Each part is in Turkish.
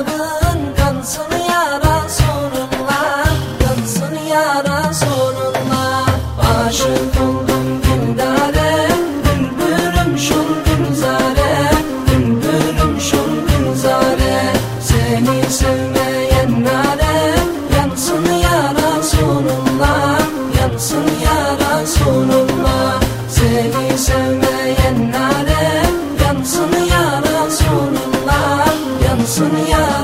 Kanadın kansın yara sorunla Kansın yara sorunla Aşık oldum dindare Dülbürüm şun dünzare Dülbürüm şun dünzare Seni sevmeyenlere Yansın yara sorunla Yansın yara sorunla Seni sevmeyenlere olsun ya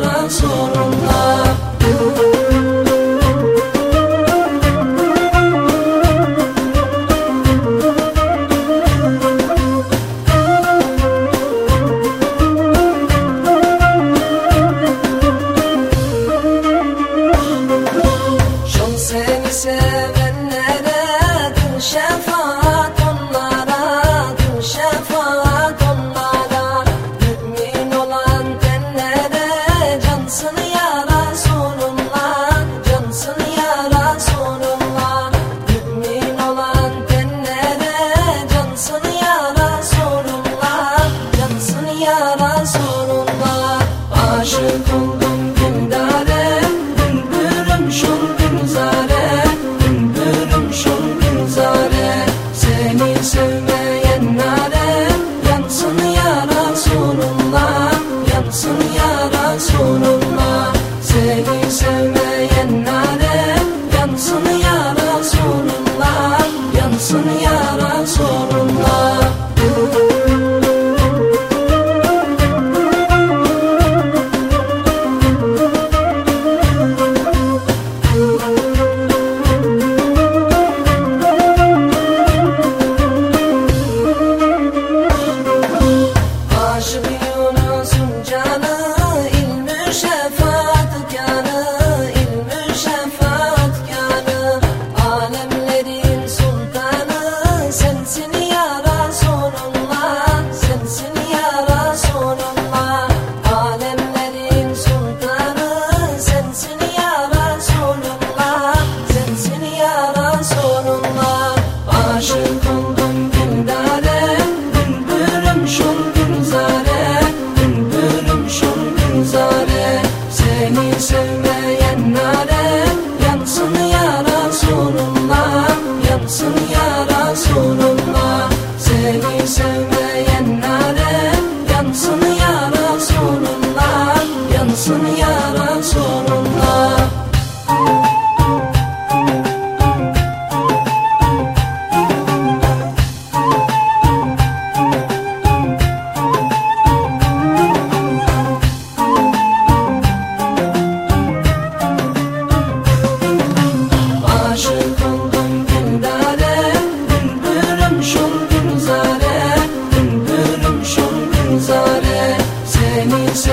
kazanan sonunda canción Tennessee.